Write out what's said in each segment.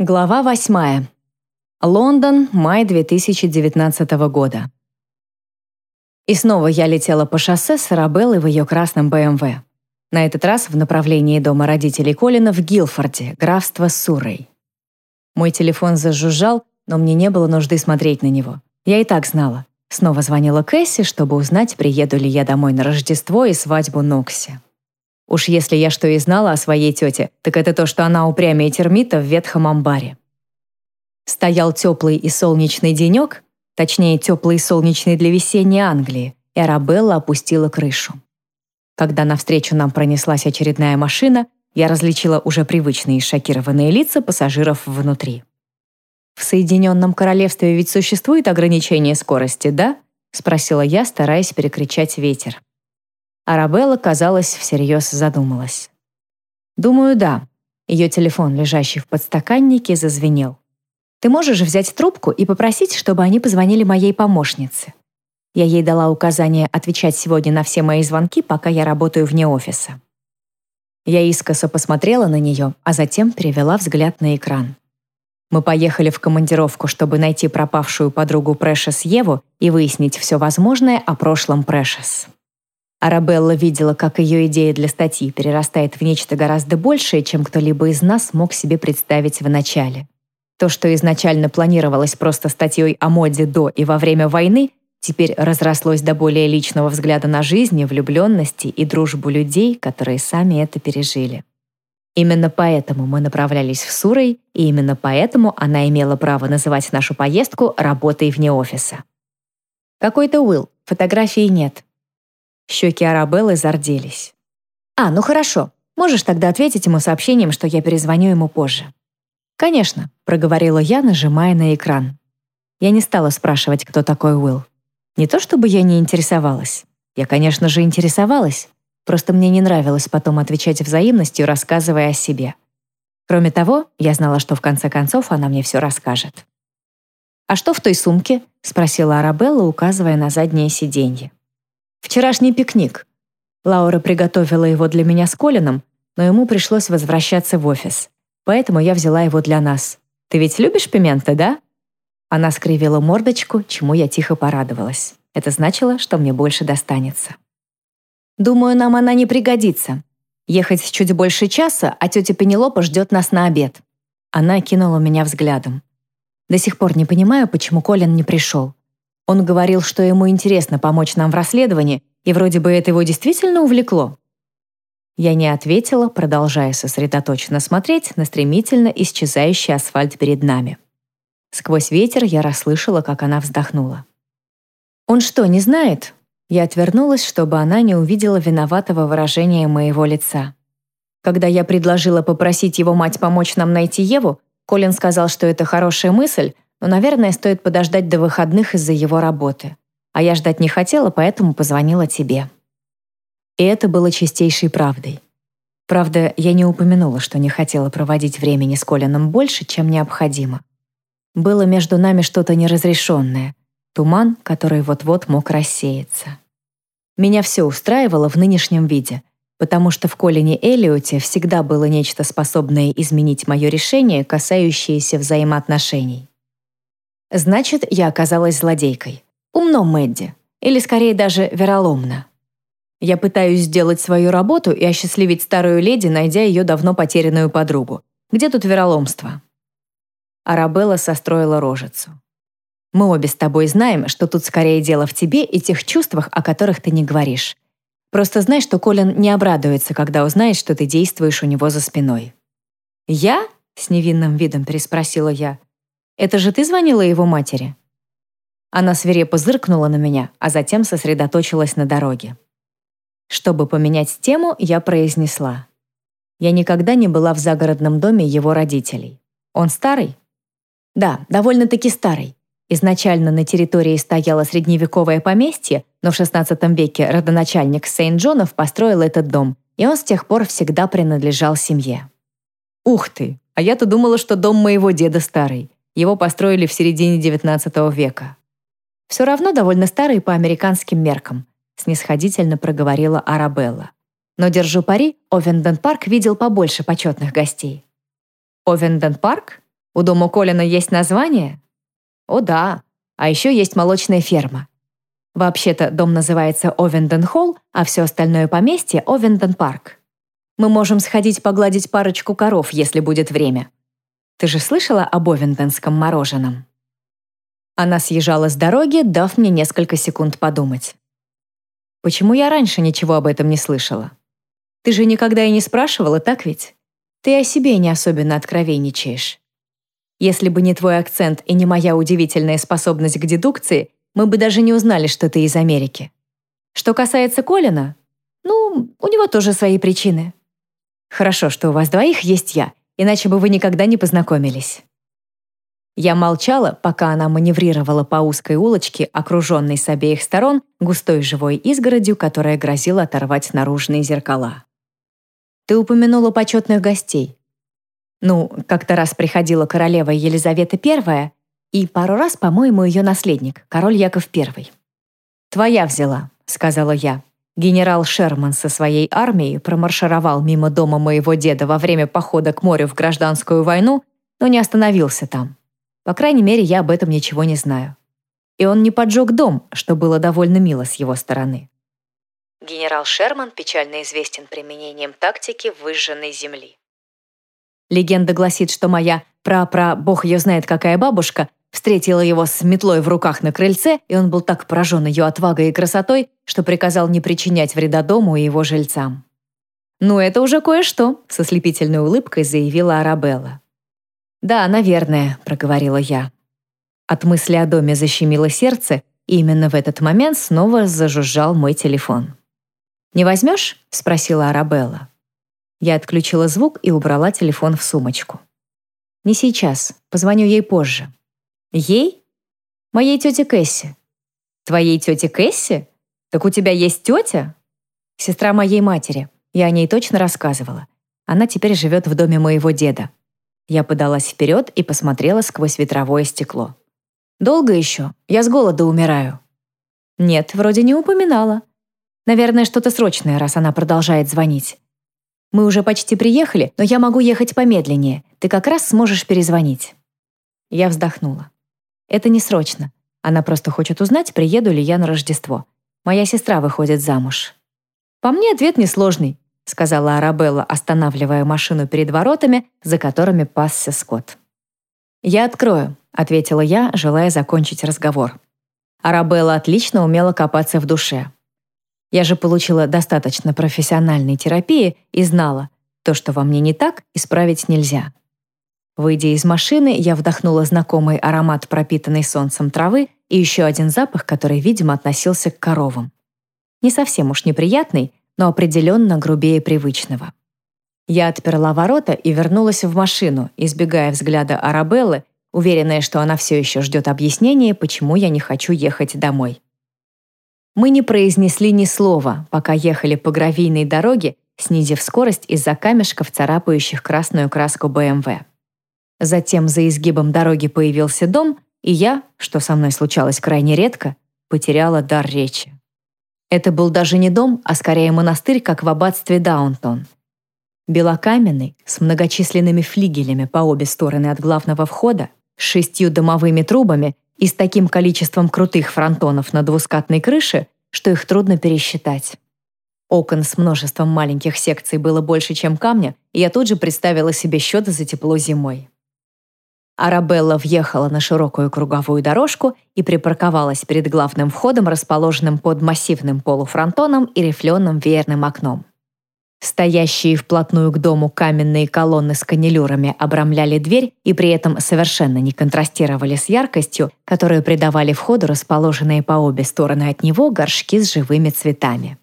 Глава 8. Лондон, май 2019 года. И снова я летела по шоссе с Арабеллой в ее красном БМВ. На этот раз в направлении дома родителей Колина в Гилфорде, графство Суррей. Мой телефон зажужжал, но мне не было нужды смотреть на него. Я и так знала. Снова звонила Кэсси, чтобы узнать, приеду ли я домой на Рождество и свадьбу Нокси. Уж если я что и знала о своей тете, так это то, что она упрямее термита в ветхом амбаре. Стоял теплый и солнечный денек, точнее, теплый и солнечный для весенней Англии, и Арабелла опустила крышу. Когда навстречу нам пронеслась очередная машина, я различила уже привычные шокированные лица пассажиров внутри. «В Соединенном Королевстве ведь существует ограничение скорости, да?» — спросила я, стараясь перекричать ветер. Арабелла, казалось, всерьез задумалась. «Думаю, да». Ее телефон, лежащий в подстаканнике, зазвенел. «Ты можешь взять трубку и попросить, чтобы они позвонили моей помощнице?» Я ей дала указание отвечать сегодня на все мои звонки, пока я работаю вне офиса. Я искоса посмотрела на нее, а затем перевела взгляд на экран. Мы поехали в командировку, чтобы найти пропавшую подругу Прэшес Еву и выяснить все возможное о прошлом Прэшес. Арабелла видела, как ее идея для статьи перерастает в нечто гораздо большее, чем кто-либо из нас мог себе представить в начале. То, что изначально планировалось просто статьей о моде до и во время войны, теперь разрослось до более личного взгляда на жизнь, влюбленности и дружбу людей, которые сами это пережили. Именно поэтому мы направлялись в Сурой, и именно поэтому она имела право называть нашу поездку работой вне офиса. Какой-то Уилл, фотографии нет. Щеки Арабеллы зарделись. «А, ну хорошо. Можешь тогда ответить ему сообщением, что я перезвоню ему позже». «Конечно», — проговорила я, нажимая на экран. Я не стала спрашивать, кто такой Уилл. Не то чтобы я не интересовалась. Я, конечно же, интересовалась. Просто мне не нравилось потом отвечать взаимностью, рассказывая о себе. Кроме того, я знала, что в конце концов она мне все расскажет. «А что в той сумке?» — спросила Арабелла, указывая на заднее сиденье. Вчерашний пикник. Лаура приготовила его для меня с Колином, но ему пришлось возвращаться в офис. Поэтому я взяла его для нас. Ты ведь любишь пименты, да? Она скривила мордочку, чему я тихо порадовалась. Это значило, что мне больше достанется. Думаю, нам она не пригодится. Ехать чуть больше часа, а тетя Пенелопа ждет нас на обед. Она кинула меня взглядом. До сих пор не понимаю, почему Колин не пришел. Он говорил, что ему интересно помочь нам в расследовании, и вроде бы это его действительно увлекло. Я не ответила, продолжая сосредоточенно смотреть на стремительно исчезающий асфальт перед нами. Сквозь ветер я расслышала, как она вздохнула. «Он что, не знает?» Я отвернулась, чтобы она не увидела виноватого выражения моего лица. Когда я предложила попросить его мать помочь нам найти Еву, Колин сказал, что это хорошая мысль, но, наверное, стоит подождать до выходных из-за его работы. А я ждать не хотела, поэтому позвонила тебе». И это было чистейшей правдой. Правда, я не упомянула, что не хотела проводить времени с Колином больше, чем необходимо. Было между нами что-то неразрешенное, туман, который вот-вот мог рассеяться. Меня все устраивало в нынешнем виде, потому что в Колине Элиоте всегда было нечто способное изменить мое решение, касающееся взаимоотношений. Значит, я оказалась злодейкой. Умно, Мэдди. Или скорее даже вероломно. Я пытаюсь сделать свою работу и осчастливить старую леди, найдя ее давно потерянную подругу. Где тут вероломство? Арабелла состроила рожицу. Мы обе с тобой знаем, что тут скорее дело в тебе и тех чувствах, о которых ты не говоришь. Просто знай, что Колин не обрадуется, когда узнает, что ты действуешь у него за спиной. «Я?» — с невинным видом переспросила я. Это же ты звонила его матери?» Она свирепо зыркнула на меня, а затем сосредоточилась на дороге. Чтобы поменять тему, я произнесла. Я никогда не была в загородном доме его родителей. Он старый? Да, довольно-таки старый. Изначально на территории стояло средневековое поместье, но в XVI веке родоначальник Сейнт-Джонов построил этот дом, и он с тех пор всегда принадлежал семье. Ух ты! А я-то думала, что дом моего деда старый. Его построили в середине XIX века. «Все равно довольно старый по американским меркам», снисходительно проговорила Арабелла. «Но, держу пари, Овенден Парк видел побольше почетных гостей». «Овенден Парк?» У дома Колина есть название? О да, а еще есть молочная ферма. Вообще-то дом называется Овенден Холл, а все остальное поместье — Овенден Парк. Мы можем сходить погладить парочку коров, если будет время. Ты же слышала об Овенденском мороженом?» Она съезжала с дороги, дав мне несколько секунд подумать. «Почему я раньше ничего об этом не слышала? Ты же никогда и не спрашивала, так ведь? Ты о себе не особенно откровенничаешь. Если бы не твой акцент и не моя удивительная способность к дедукции, мы бы даже не узнали, что ты из Америки. Что касается Колина, ну, у него тоже свои причины. Хорошо, что у вас двоих есть я, иначе бы вы никогда не познакомились. Я молчала, пока она маневрировала по узкой улочке, окруженной с обеих сторон густой живой изгородью, которая грозила оторвать наружные зеркала. «Ты упомянула почетных гостей. Ну, как-то раз приходила королева Елизавета I и пару раз, по-моему, ее наследник, король Яков I. «Твоя взяла», — сказала я. Генерал Шерман со своей армией промаршировал мимо дома моего деда во время похода к морю в гражданскую войну, но не остановился там. По крайней мере, я об этом ничего не знаю. И он не поджег дом, что было довольно мило с его стороны. Генерал Шерман печально известен применением тактики выжженной земли. Легенда гласит, что моя пра-пра, бог ее знает какая бабушка, встретила его с метлой в руках на крыльце, и он был так поражен ее отвагой и красотой, что приказал не причинять вреда дому и его жильцам. «Ну, это уже кое-что», — со слепительной улыбкой заявила Арабелла. «Да, наверное», — проговорила я. От мысли о доме защемило сердце, и именно в этот момент снова зажужжал мой телефон. «Не возьмешь?» — спросила Арабелла. Я отключила звук и убрала телефон в сумочку. «Не сейчас. Позвоню ей позже. Ей? Моей тете Кэсси. Твоей тете Кэсси? Так у тебя есть тетя? Сестра моей матери. Я о ней точно рассказывала. Она теперь живет в доме моего деда. Я подалась вперед и посмотрела сквозь ветровое стекло. «Долго еще? Я с голода умираю». «Нет, вроде не упоминала. Наверное, что-то срочное, раз она продолжает звонить. Мы уже почти приехали, но я могу ехать помедленнее. Ты как раз сможешь перезвонить». Я вздохнула. Это не срочно. Она просто хочет узнать, приеду ли я на Рождество. Моя сестра выходит замуж. По мне ответ несложный, сказала Арабелла, останавливая машину перед воротами, за которыми пасся скот. «Я открою», — ответила я, желая закончить разговор. Арабелла отлично умела копаться в душе. Я же получила достаточно профессиональной терапии и знала, то, что во мне не так, исправить нельзя. Выйдя из машины, я вдохнула знакомый аромат пропитанной солнцем травы и еще один запах, который, видимо, относился к коровам. Не совсем уж неприятный, но определенно грубее привычного. Я отперла ворота и вернулась в машину, избегая взгляда Арабеллы, уверенная, что она все еще ждет объяснения, почему я не хочу ехать домой. Мы не произнесли ни слова, пока ехали по гравийной дороге, снизив скорость из-за камешков, царапающих красную краску БМВ. Затем за изгибом дороги появился дом, и я, что со мной случалось крайне редко, потеряла дар речи. Это был даже не дом, а скорее монастырь, как в аббатстве Даунтон. Белокаменный, с многочисленными флигелями по обе стороны от главного входа, с шестью дымовыми трубами и с таким количеством крутых фронтонов на двускатной крыше, что их трудно пересчитать. Окон с множеством маленьких секций было больше, чем камня, и я тут же представила себе счет за тепло зимой. Арабелла въехала на широкую круговую дорожку и припарковалась перед главным входом, расположенным под массивным полуфронтоном и рифленым веерным окном. Стоящие вплотную к дому каменные колонны с канилюрами обрамляли дверь и при этом совершенно не контрастировали с яркостью, которую придавали входу расположенные по обе стороны от него горшки с живыми цветами.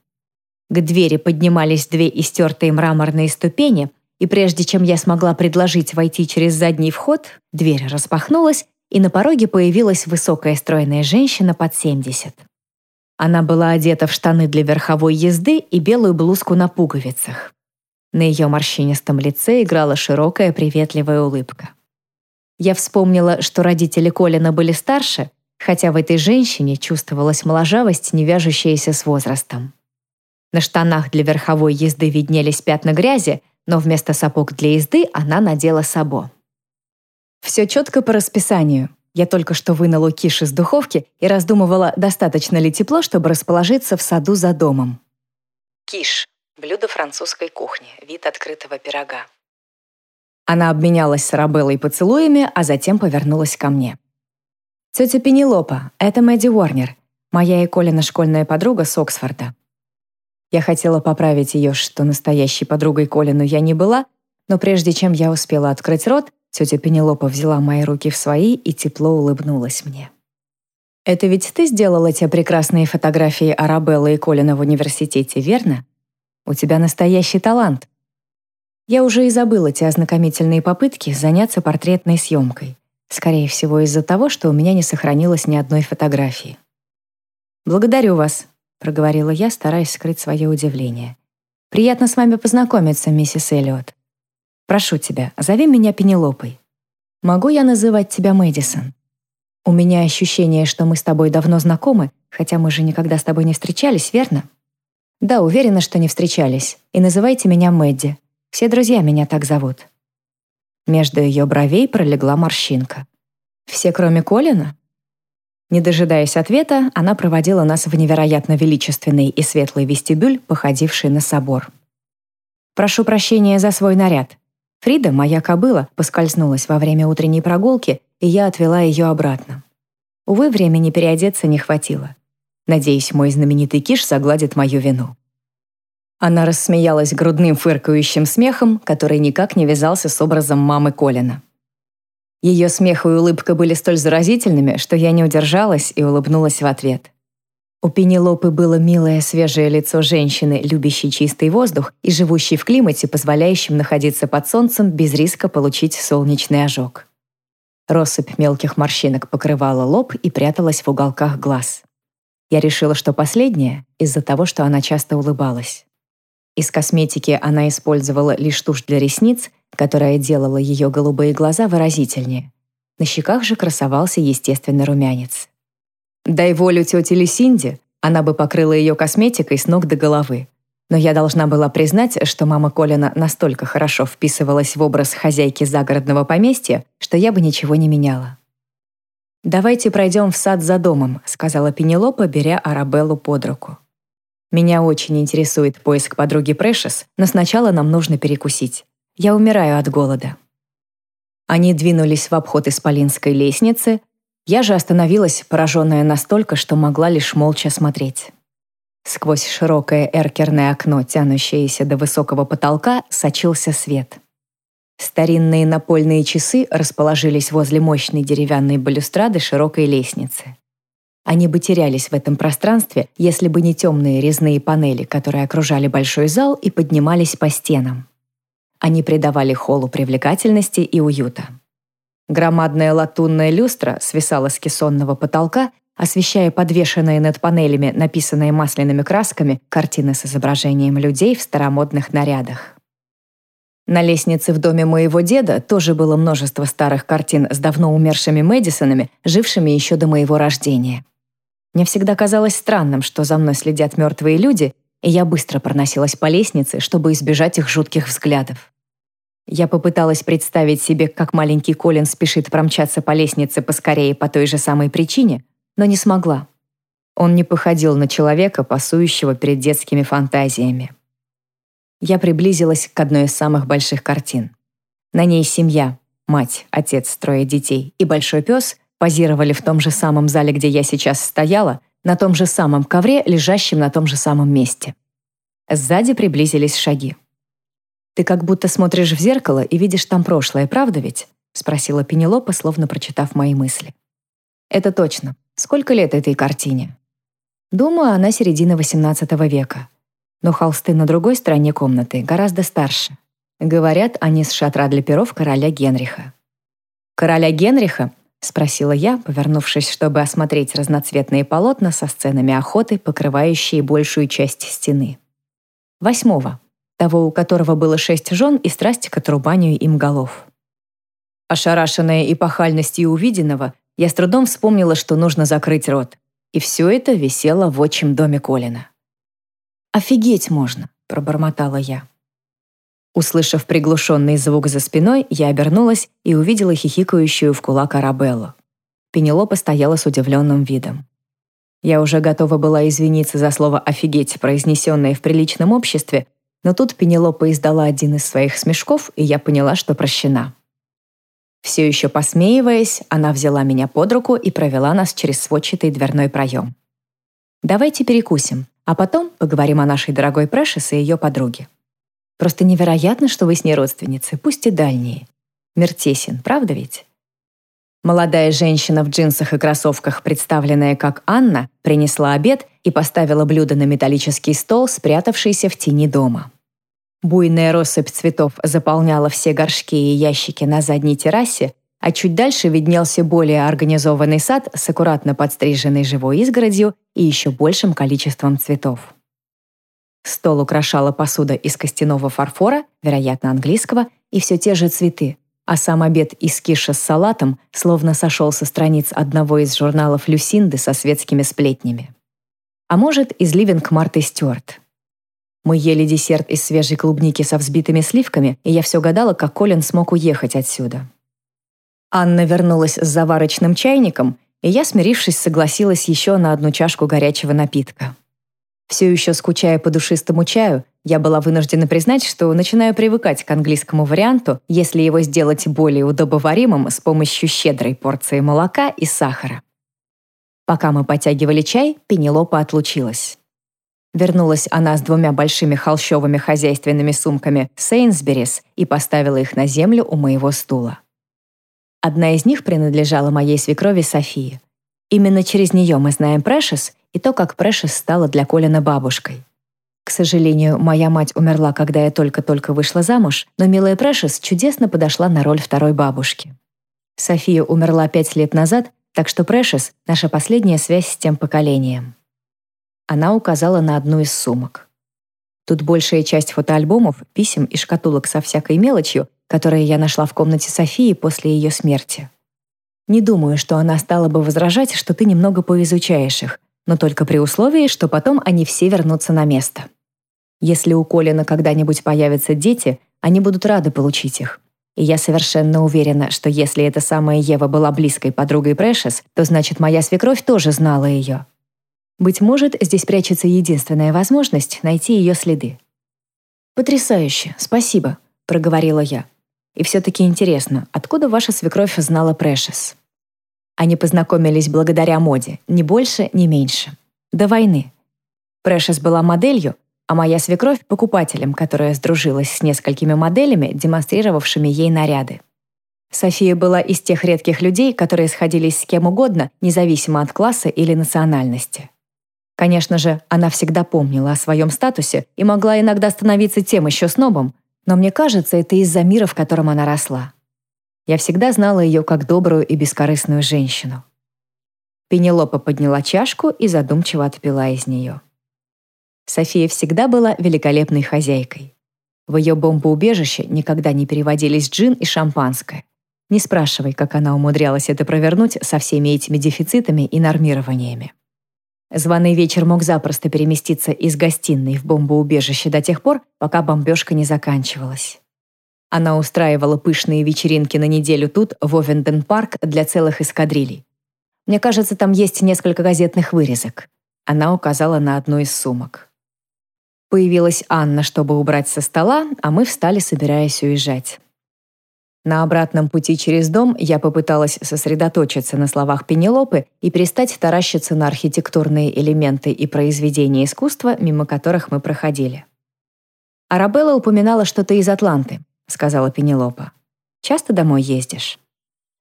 К двери поднимались две истертые мраморные ступени, и прежде чем я смогла предложить войти через задний вход, дверь распахнулась, и на пороге появилась высокая стройная женщина под 70. Она была одета в штаны для верховой езды и белую блузку на пуговицах. На ее морщинистом лице играла широкая приветливая улыбка. Я вспомнила, что родители Колина были старше, хотя в этой женщине чувствовалась моложавость, не вяжущаяся с возрастом. На штанах для верховой езды виднелись пятна грязи, но вместо сапог для езды она надела сабо. Все четко по расписанию. Я только что вынула киш из духовки и раздумывала, достаточно ли тепло, чтобы расположиться в саду за домом. Киш – блюдо французской кухни, вид открытого пирога. Она обменялась с Арабеллой поцелуями, а затем повернулась ко мне. «Тетя Пенелопа, это Мэдди Уорнер, моя и Колина школьная подруга с Оксфорда». Я хотела поправить ее, что настоящей подругой Колину я не была, но прежде чем я успела открыть рот, тетя Пенелопа взяла мои руки в свои и тепло улыбнулась мне. «Это ведь ты сделала те прекрасные фотографии Арабеллы и Колина в университете, верно? У тебя настоящий талант». Я уже и забыла те ознакомительные попытки заняться портретной съемкой. Скорее всего, из-за того, что у меня не сохранилось ни одной фотографии. «Благодарю вас», — проговорила я, стараясь скрыть свое удивление. «Приятно с вами познакомиться, миссис Эллиот. Прошу тебя, зови меня Пенелопой. Могу я называть тебя Мэдисон? У меня ощущение, что мы с тобой давно знакомы, хотя мы же никогда с тобой не встречались, верно? Да, уверена, что не встречались. И называйте меня Мэдди. Все друзья меня так зовут». Между ее бровей пролегла морщинка. «Все, кроме Колина?» Не дожидаясь ответа, она проводила нас в невероятно величественный и светлый вестибюль, походивший на собор. «Прошу прощения за свой наряд. Фрида, моя кобыла, поскользнулась во время утренней прогулки, и я отвела ее обратно. Увы, времени переодеться не хватило. Надеюсь, мой знаменитый киш загладит мою вину». Она рассмеялась грудным фыркающим смехом, который никак не вязался с образом мамы Колина. Ее смех и улыбка были столь заразительными, что я не удержалась и улыбнулась в ответ. У Пенелопы было милое свежее лицо женщины, любящей чистый воздух и живущей в климате, позволяющем находиться под солнцем без риска получить солнечный ожог. Россыпь мелких морщинок покрывала лоб и пряталась в уголках глаз. Я решила, что последняя из-за того, что она часто улыбалась. Из косметики она использовала лишь тушь для ресниц, которая делала ее голубые глаза выразительнее. На щеках же красовался естественный румянец. Дай волю тете Лисинде, она бы покрыла ее косметикой с ног до головы. Но я должна была признать, что мама Колина настолько хорошо вписывалась в образ хозяйки загородного поместья, что я бы ничего не меняла. «Давайте пройдем в сад за домом», — сказала Пенелопа, беря Арабеллу под руку. Меня очень интересует поиск подруги Прэшес, но сначала нам нужно перекусить. Я умираю от голода». Они двинулись в обход исполинской лестницы. Я же остановилась, пораженная настолько, что могла лишь молча смотреть. Сквозь широкое эркерное окно, тянущееся до высокого потолка, сочился свет. Старинные напольные часы расположились возле мощной деревянной балюстрады широкой лестницы. Они бы терялись в этом пространстве, если бы не темные резные панели, которые окружали большой зал и поднимались по стенам. Они придавали холлу привлекательности и уюта. Громадная латунная люстра свисала с кессонного потолка, освещая подвешенные над панелями, написанные масляными красками, картины с изображением людей в старомодных нарядах. На лестнице в доме моего деда тоже было множество старых картин с давно умершими Мэдисонами, жившими еще до моего рождения. Мне всегда казалось странным, что за мной следят мертвые люди, и я быстро проносилась по лестнице, чтобы избежать их жутких взглядов. Я попыталась представить себе, как маленький Колин спешит промчаться по лестнице поскорее по той же самой причине, но не смогла. Он не походил на человека, пасующего перед детскими фантазиями. Я приблизилась к одной из самых больших картин. На ней семья, мать, отец, трое детей и большой пес позировали в том же самом зале, где я сейчас стояла, на том же самом ковре, лежащем на том же самом месте. Сзади приблизились шаги. «Ты как будто смотришь в зеркало и видишь там прошлое, правда ведь?» — спросила Пенелопа, словно прочитав мои мысли. «Это точно. Сколько лет этой картине?» «Думаю, она середина XVIII века. Но холсты на другой стороне комнаты гораздо старше. Говорят, они с шатра для перов короля Генриха». «Короля Генриха — спросила я, повернувшись, чтобы осмотреть разноцветные полотна со сценами охоты, покрывающие большую часть стены. Восьмого, того, у которого было шесть жен и страсть к отрубанию им голов. Ошарашенная эпохальностью увиденного, я с трудом вспомнила, что нужно закрыть рот. И все это висело в отчим доме Колина. «Офигеть можно!» — пробормотала я. Услышав приглушенный звук за спиной, я обернулась и увидела хихикающую в кулак Арабеллу. Пенелопа стояла с удивленным видом. Я уже готова была извиниться за слово «офигеть», произнесенное в приличном обществе, но тут Пенелопа издала один из своих смешков, и я поняла, что прощена. Все еще посмеиваясь, она взяла меня под руку и провела нас через сводчатый дверной проем. «Давайте перекусим, а потом поговорим о нашей дорогой Прэшес и ее подруге. Просто невероятно, что вы с ней родственницы, пусть и дальние. Мир тесен, правда ведь?» Молодая женщина в джинсах и кроссовках, представленная как Анна, принесла обед и поставила блюдо на металлический стол, спрятавшийся в тени дома. Буйная россыпь цветов заполняла все горшки и ящики на задней террасе, а чуть дальше виднелся более организованный сад с аккуратно подстриженной живой изгородью и еще большим количеством цветов. Стол украшала посуда из костяного фарфора, вероятно, английского, и все те же цветы, а сам обед из киша с салатом словно сошел со страниц одного из журналов Люсинды со светскими сплетнями. А может, из Ливинг Марты Стюарт. Мы ели десерт из свежей клубники со взбитыми сливками, и я все гадала, как Колин смог уехать отсюда. Анна вернулась с заварочным чайником, и я, смирившись, согласилась еще на одну чашку горячего напитка. Все еще скучая по душистому чаю, я была вынуждена признать, что начинаю привыкать к английскому варианту, если его сделать более удобоваримым с помощью щедрой порции молока и сахара. Пока мы потягивали чай, Пенелопа отлучилась. Вернулась она с двумя большими холщовыми хозяйственными сумками Сейнсберис и поставила их на землю у моего стула. Одна из них принадлежала моей свекрови Софии. Именно через нее мы знаем Прэшес и то, как Прэшес стала для Колина бабушкой. К сожалению, моя мать умерла, когда я только-только вышла замуж, но милая Прэшес чудесно подошла на роль второй бабушки. София умерла пять лет назад, так что Прэшес — наша последняя связь с тем поколением. Она указала на одну из сумок. Тут большая часть фотоальбомов, писем и шкатулок со всякой мелочью, которые я нашла в комнате Софии после ее смерти. Не думаю, что она стала бы возражать, что ты немного поизучаешь их, но только при условии, что потом они все вернутся на место. Если у Колина когда-нибудь появятся дети, они будут рады получить их. И я совершенно уверена, что если эта самая Ева была близкой подругой Прэшес, то значит, моя свекровь тоже знала ее. Быть может, здесь прячется единственная возможность найти ее следы. «Потрясающе, спасибо», — проговорила я. «И все-таки интересно, откуда ваша свекровь знала Прэшес?» Они познакомились благодаря моде, ни больше, ни меньше. До войны. Прэшес была моделью, а моя свекровь — покупателем, которая сдружилась с несколькими моделями, демонстрировавшими ей наряды. София была из тех редких людей, которые сходились с кем угодно, независимо от класса или национальности. Конечно же, она всегда помнила о своем статусе и могла иногда становиться тем еще снобом, но мне кажется, это из-за мира, в котором она росла. Я всегда знала ее как добрую и бескорыстную женщину. Пенелопа подняла чашку и задумчиво отпила из нее. София всегда была великолепной хозяйкой. В ее бомбоубежище никогда не переводились джин и шампанское. Не спрашивай, как она умудрялась это провернуть со всеми этими дефицитами и нормированиями. Званый вечер мог запросто переместиться из гостиной в бомбоубежище до тех пор, пока бомбежка не заканчивалась. Она устраивала пышные вечеринки на неделю тут, в Овенден-парк, для целых эскадрилей. Мне кажется, там есть несколько газетных вырезок. Она указала на одну из сумок. Появилась Анна, чтобы убрать со стола, а мы встали, собираясь уезжать. На обратном пути через дом я попыталась сосредоточиться на словах Пенелопы и перестать таращиться на архитектурные элементы и произведения искусства, мимо которых мы проходили. Арабелла упоминала что-то из Атланты сказала Пенелопа. «Часто домой ездишь?»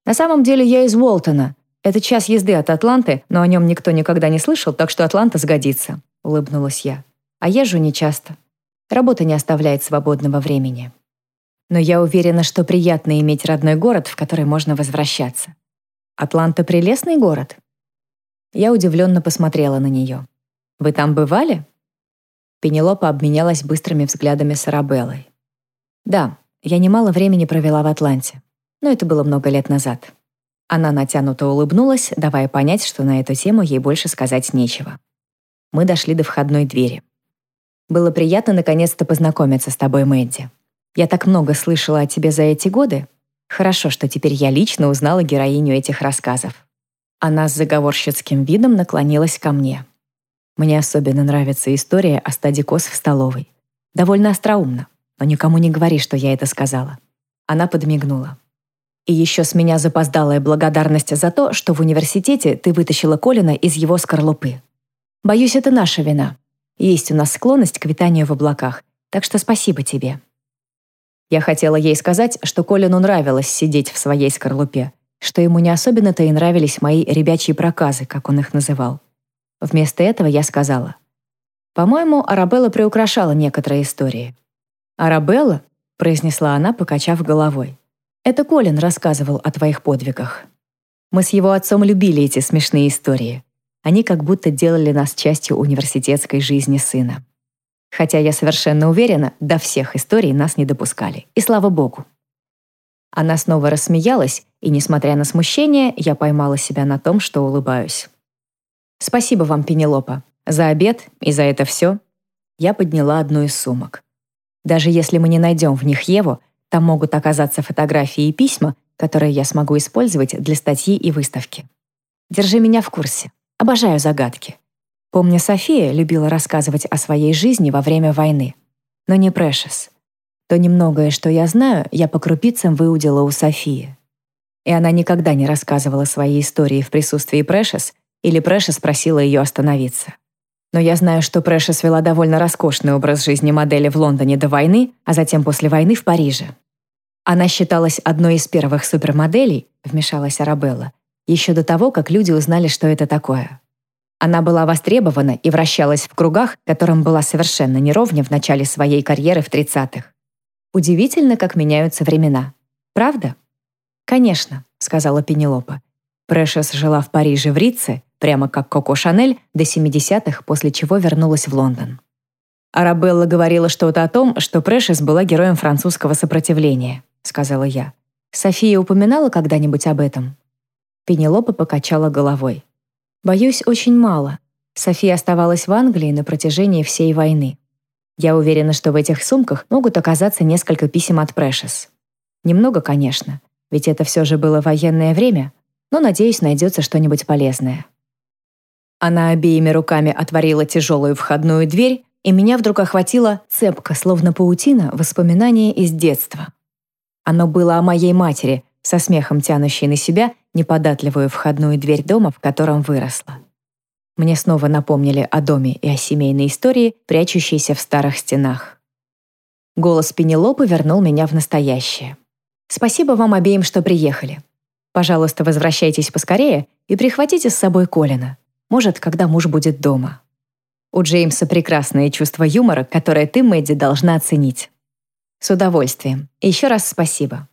«На самом деле я из Уолтона. Это час езды от Атланты, но о нем никто никогда не слышал, так что Атланта сгодится», — улыбнулась я. «А езжу нечасто. Работа не оставляет свободного времени. Но я уверена, что приятно иметь родной город, в который можно возвращаться. Атланта — прелестный город?» Я удивленно посмотрела на нее. «Вы там бывали?» Пенелопа обменялась быстрыми взглядами с Арабеллой. «Да, я немало времени провела в Атланте, но это было много лет назад. Она натянуто улыбнулась, давая понять, что на эту тему ей больше сказать нечего. Мы дошли до входной двери. «Было приятно наконец-то познакомиться с тобой, Мэдди». Я так много слышала о тебе за эти годы. Хорошо, что теперь я лично узнала героиню этих рассказов». Она с заговорщицким видом наклонилась ко мне. Мне особенно нравится история о стаде коз в столовой. Довольно остроумно, но никому не говори, что я это сказала. Она подмигнула. И еще с меня запоздалая благодарность за то, что в университете ты вытащила Колина из его скорлупы. Боюсь, это наша вина. Есть у нас склонность к витанию в облаках, так что спасибо тебе. Я хотела ей сказать, что Колину нравилось сидеть в своей скорлупе, что ему не особенно-то и нравились мои ребячьи проказы, как он их называл. Вместо этого я сказала, «По-моему, Арабелла приукрашала некоторые истории». «Арабелла?» — произнесла она, покачав головой. «Это Колин рассказывал о твоих подвигах. Мы с его отцом любили эти смешные истории. Они как будто делали нас частью университетской жизни сына. Хотя я совершенно уверена, до всех историй нас не допускали. И слава богу. Она снова рассмеялась, и, несмотря на смущение, я поймала себя на том, что улыбаюсь. «Спасибо вам, Пенелопа, за обед и за это все». Я подняла одну из сумок. Даже если мы не найдем в них Еву, там могут оказаться фотографии и письма, которые я смогу использовать для статьи и выставки. Держи меня в курсе. Обожаю загадки. Помню, София любила рассказывать о своей жизни во время войны. Но не Прэшес. То немногое, что я знаю, я по крупицам выудила у Софии. И она никогда не рассказывала свои истории в присутствии Прэшес, или Прэшес просила ее остановиться. Но я знаю, что Прэшес вела довольно роскошный образ жизни модели в Лондоне до войны, а затем после войны в Париже. Она считалась одной из первых супермоделей, вмешалась Арабелла, еще до того, как люди узнали, что это такое. Она была востребована и вращалась в кругах, которым была совершенно неровня в начале своей карьеры в 30-х. Удивительно, как меняются времена. Правда? Конечно, сказала Пенелопа. Прэшес жила в Париже в Рице, прямо как Коко Шанель, до 70-х, после чего вернулась в Лондон. Арабелла говорила что-то о том, что Прэшес была героем французского сопротивления, сказала я. София упоминала когда-нибудь об этом? Пенелопа покачала головой. Боюсь, очень мало. София оставалась в Англии на протяжении всей войны. Я уверена, что в этих сумках могут оказаться несколько писем от Прэшес. Немного, конечно, ведь это все же было военное время, но, надеюсь, найдется что-нибудь полезное. Она обеими руками отворила тяжелую входную дверь, и меня вдруг охватила цепка, словно паутина, воспоминания из детства. Оно было о моей матери, со смехом тянущей на себя неподатливую входную дверь дома, в котором выросла. Мне снова напомнили о доме и о семейной истории, прячущейся в старых стенах. Голос Пенелопы вернул меня в настоящее. «Спасибо вам обеим, что приехали. Пожалуйста, возвращайтесь поскорее и прихватите с собой Колина. Может, когда муж будет дома. У Джеймса прекрасное чувство юмора, которое ты, Мэдди, должна оценить. С удовольствием. Еще раз спасибо».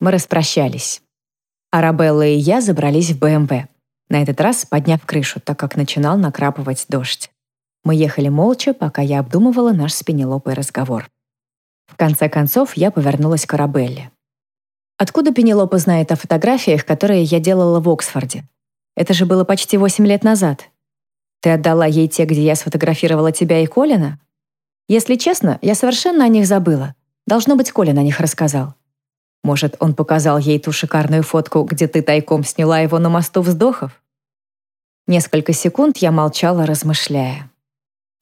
Мы распрощались. Арабелла и я забрались в БМВ на этот раз подняв крышу, так как начинал накрапывать дождь. Мы ехали молча, пока я обдумывала наш с Пенелопой разговор. В конце концов, я повернулась к Арабелле. «Откуда Пенелопа знает о фотографиях, которые я делала в Оксфорде? Это же было почти восемь лет назад. Ты отдала ей те, где я сфотографировала тебя и Колина? Если честно, я совершенно о них забыла. Должно быть, Колин о них рассказал. Может, он показал ей ту шикарную фотку, где ты тайком сняла его на мосту вздохов? Несколько секунд я молчала, размышляя.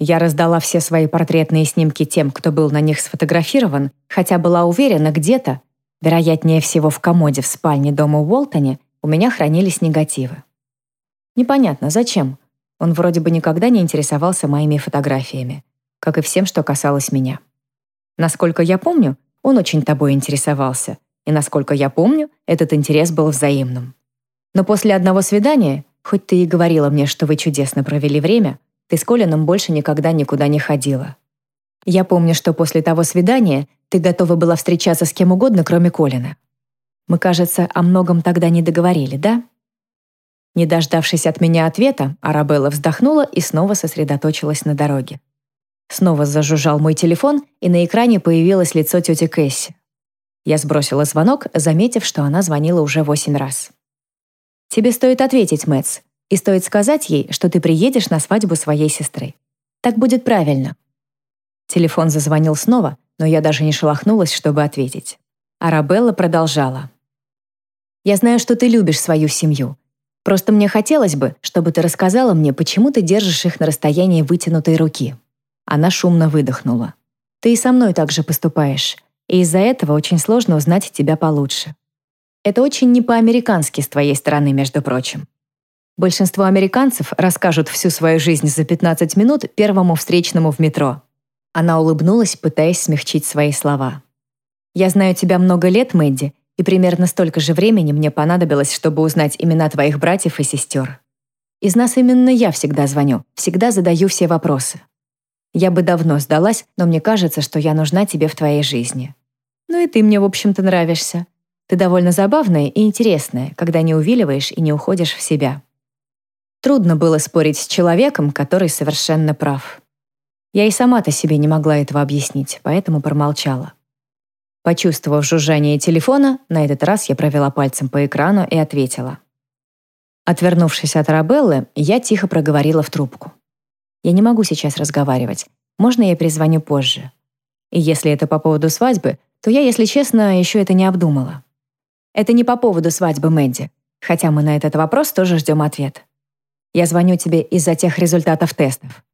Я раздала все свои портретные снимки тем, кто был на них сфотографирован, хотя была уверена где-то, вероятнее всего в комоде в спальне дома Уолтоне, у меня хранились негативы. Непонятно, зачем. Он вроде бы никогда не интересовался моими фотографиями, как и всем, что касалось меня. Насколько я помню, он очень тобой интересовался, и, насколько я помню, этот интерес был взаимным. Но после одного свидания, хоть ты и говорила мне, что вы чудесно провели время, ты с Колином больше никогда никуда не ходила. Я помню, что после того свидания ты готова была встречаться с кем угодно, кроме Колина. Мы, кажется, о многом тогда не договорили, да? Не дождавшись от меня ответа, Арабелла вздохнула и снова сосредоточилась на дороге. Снова зажужжал мой телефон, и на экране появилось лицо тети Кэсси. Я сбросила звонок, заметив, что она звонила уже восемь раз. «Тебе стоит ответить, Мэтс, и стоит сказать ей, что ты приедешь на свадьбу своей сестры. Так будет правильно». Телефон зазвонил снова, но я даже не шелохнулась, чтобы ответить. Арабелла продолжала. «Я знаю, что ты любишь свою семью. Просто мне хотелось бы, чтобы ты рассказала мне, почему ты держишь их на расстоянии вытянутой руки». Она шумно выдохнула. «Ты и со мной так же поступаешь, и из-за этого очень сложно узнать тебя получше. Это очень не по-американски с твоей стороны, между прочим. Большинство американцев расскажут всю свою жизнь за 15 минут первому встречному в метро. Она улыбнулась, пытаясь смягчить свои слова. «Я знаю тебя много лет, Мэдди, и примерно столько же времени мне понадобилось, чтобы узнать имена твоих братьев и сестер. Из нас именно я всегда звоню, всегда задаю все вопросы. Я бы давно сдалась, но мне кажется, что я нужна тебе в твоей жизни. Ну и ты мне, в общем-то, нравишься. Ты довольно забавная и интересная, когда не увиливаешь и не уходишь в себя. Трудно было спорить с человеком, который совершенно прав. Я и сама-то себе не могла этого объяснить, поэтому промолчала. Почувствовав жужжание телефона, на этот раз я провела пальцем по экрану и ответила. Отвернувшись от Рабеллы, я тихо проговорила в трубку. «Я не могу сейчас разговаривать. Можно я перезвоню позже? И если это по поводу свадьбы, то я, если честно, еще это не обдумала. Это не по поводу свадьбы Мэдди, хотя мы на этот вопрос тоже ждем ответ. Я звоню тебе из-за тех результатов тестов.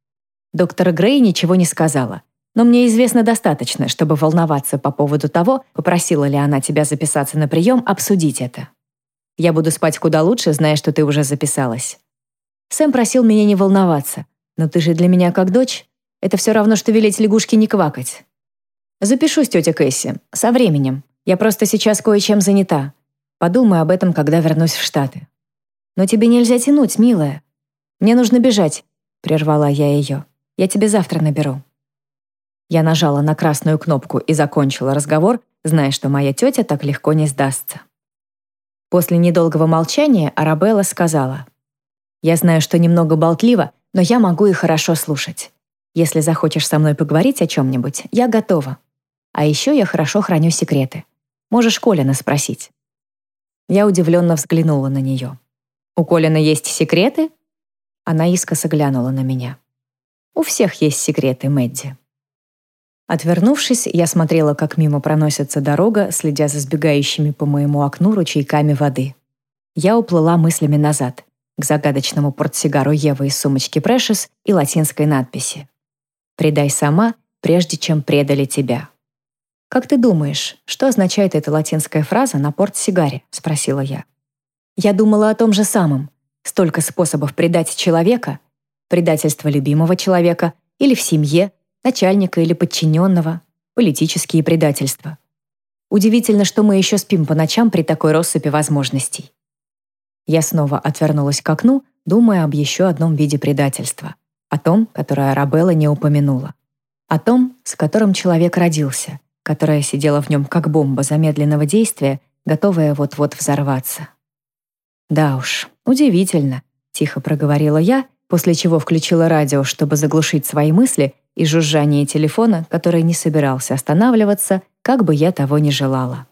Доктор Грей ничего не сказала, но мне известно достаточно, чтобы волноваться по поводу того, попросила ли она тебя записаться на прием, обсудить это. Я буду спать куда лучше, зная, что ты уже записалась. Сэм просил меня не волноваться, но ты же для меня как дочь. Это все равно, что велеть лягушке не квакать. Запишусь, тетя Кэсси, со временем. Я просто сейчас кое-чем занята. Подумаю об этом, когда вернусь в Штаты. Но тебе нельзя тянуть, милая. «Мне нужно бежать», — прервала я ее. «Я тебе завтра наберу». Я нажала на красную кнопку и закончила разговор, зная, что моя тетя так легко не сдастся. После недолгого молчания Арабелла сказала, «Я знаю, что немного болтлива, но я могу и хорошо слушать. Если захочешь со мной поговорить о чем-нибудь, я готова. А еще я хорошо храню секреты. Можешь Колина спросить». Я удивленно взглянула на нее. «У Колина есть секреты?» Она искоса глянула на меня. «У всех есть секреты, Мэдди». Отвернувшись, я смотрела, как мимо проносится дорога, следя за сбегающими по моему окну ручейками воды. Я уплыла мыслями назад, к загадочному портсигару Евы из сумочки Прэшес и латинской надписи. «Предай сама, прежде чем предали тебя». «Как ты думаешь, что означает эта латинская фраза на портсигаре?» — спросила я. Я думала о том же самом, Столько способов предать человека, предательство любимого человека или в семье, начальника или подчиненного, политические предательства. Удивительно, что мы еще спим по ночам при такой россыпи возможностей. Я снова отвернулась к окну, думая об еще одном виде предательства. О том, которое Арабелла не упомянула. О том, с которым человек родился, которая сидела в нем как бомба замедленного действия, готовая вот-вот взорваться. Да уж, удивительно, тихо проговорила я, после чего включила радио, чтобы заглушить свои мысли и жужжание телефона, который не собирался останавливаться, как бы я того ни желала.